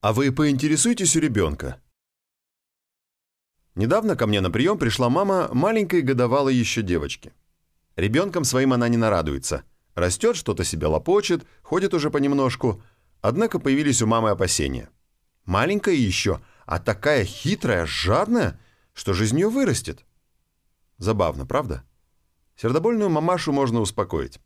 А вы поинтересуйтесь у ребенка. Недавно ко мне на прием пришла мама маленькой годовалой еще девочки. Ребенком своим она не нарадуется. Растет, что-то себе лопочет, ходит уже понемножку. Однако появились у мамы опасения. Маленькая еще, а такая хитрая, жадная, что жизнь ее вырастет. Забавно, правда? Сердобольную мамашу можно успокоить.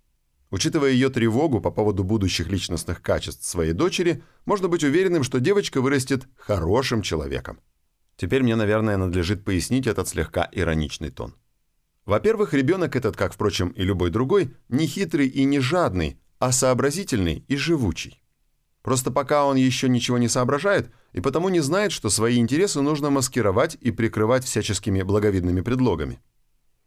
Учитывая ее тревогу по поводу будущих личностных качеств своей дочери, можно быть уверенным, что девочка вырастет хорошим человеком. Теперь мне, наверное, надлежит пояснить этот слегка ироничный тон. Во-первых, ребенок этот, как, впрочем, и любой другой, не хитрый и не жадный, а сообразительный и живучий. Просто пока он еще ничего не соображает и потому не знает, что свои интересы нужно маскировать и прикрывать всяческими благовидными предлогами.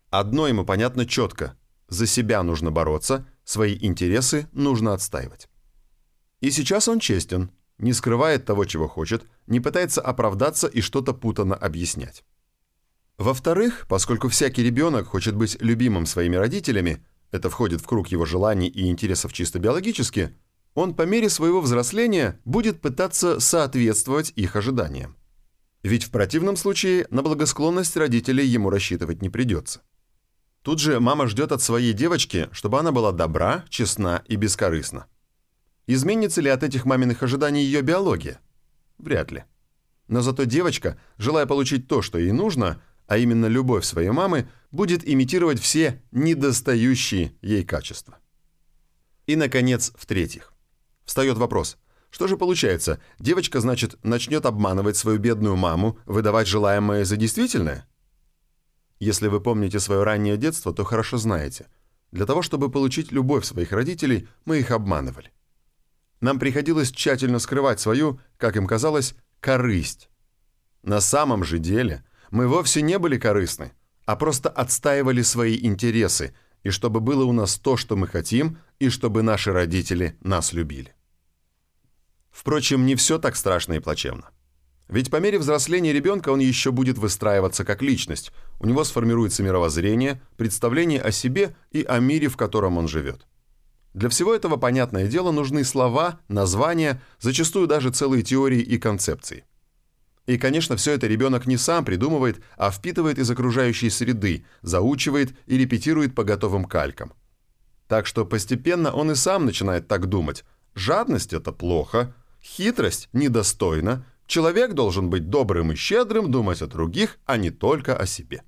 Одно ему понятно четко – за себя нужно бороться, свои интересы нужно отстаивать. И сейчас он честен, не скрывает того, чего хочет, не пытается оправдаться и что-то путанно объяснять. Во-вторых, поскольку всякий ребенок хочет быть любимым своими родителями, это входит в круг его желаний и интересов чисто биологически, он по мере своего взросления будет пытаться соответствовать их ожиданиям. Ведь в противном случае на благосклонность родителей ему рассчитывать не придется. Тут же мама ждет от своей девочки, чтобы она была добра, честна и бескорыстна. Изменится ли от этих маминых ожиданий ее биология? Вряд ли. Но зато девочка, желая получить то, что ей нужно, а именно любовь своей мамы, будет имитировать все недостающие ей качества. И, наконец, в-третьих. Встает вопрос. Что же получается, девочка, значит, начнет обманывать свою бедную маму, выдавать желаемое за действительное? Если вы помните свое раннее детство, то хорошо знаете. Для того, чтобы получить любовь своих родителей, мы их обманывали. Нам приходилось тщательно скрывать свою, как им казалось, корысть. На самом же деле мы вовсе не были корыстны, а просто отстаивали свои интересы, и чтобы было у нас то, что мы хотим, и чтобы наши родители нас любили. Впрочем, не все так страшно и плачевно. Ведь по мере взросления ребенка он еще будет выстраиваться как личность, у него сформируется мировоззрение, представление о себе и о мире, в котором он живет. Для всего этого, понятное дело, нужны слова, названия, зачастую даже целые теории и концепции. И, конечно, все это ребенок не сам придумывает, а впитывает из окружающей среды, заучивает и репетирует по готовым калькам. Так что постепенно он и сам начинает так думать. Жадность – это плохо, хитрость – недостойна, Человек должен быть добрым и щедрым, думать о других, а не только о себе.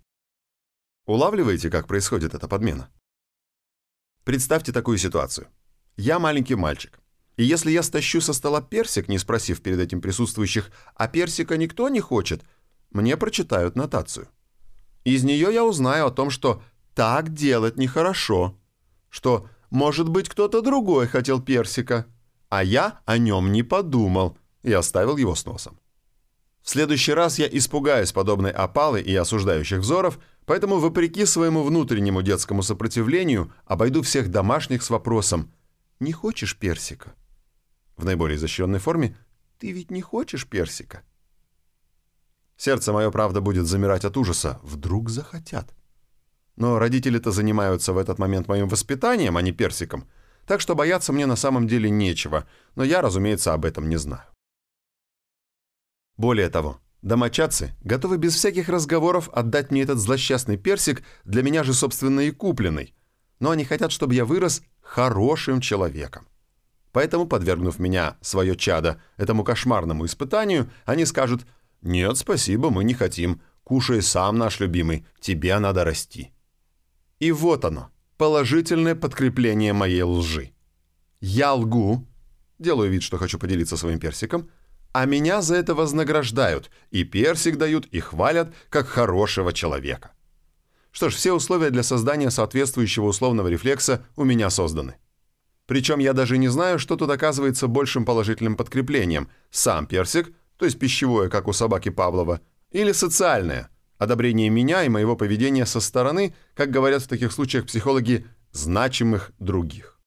Улавливаете, как происходит эта подмена? Представьте такую ситуацию. Я маленький мальчик. И если я стащу со стола персик, не спросив перед этим присутствующих, а персика никто не хочет, мне прочитают нотацию. Из нее я узнаю о том, что так делать нехорошо, что, может быть, кто-то другой хотел персика, а я о нем не подумал – и оставил его с носом. В следующий раз я испугаюсь подобной опалы и осуждающих взоров, поэтому, вопреки своему внутреннему детскому сопротивлению, обойду всех домашних с вопросом «Не хочешь персика?» В наиболее защищенной форме «Ты ведь не хочешь персика?» Сердце мое, правда, будет замирать от ужаса. Вдруг захотят. Но родители-то занимаются в этот момент моим воспитанием, а не персиком, так что бояться мне на самом деле нечего, но я, разумеется, об этом не знаю. Более того, домочадцы готовы без всяких разговоров отдать мне этот злосчастный персик, для меня же, собственно, и купленный. Но они хотят, чтобы я вырос хорошим человеком. Поэтому, подвергнув меня, свое чадо, этому кошмарному испытанию, они скажут «Нет, спасибо, мы не хотим. Кушай сам, наш любимый, тебе надо расти». И вот оно, положительное подкрепление моей лжи. Я лгу, делаю вид, что хочу поделиться своим персиком, а меня за это вознаграждают, и персик дают, и хвалят, как хорошего человека. Что ж, все условия для создания соответствующего условного рефлекса у меня созданы. Причем я даже не знаю, что тут оказывается большим положительным подкреплением. Сам персик, то есть пищевое, как у собаки Павлова, или социальное, одобрение меня и моего поведения со стороны, как говорят в таких случаях психологи, значимых других.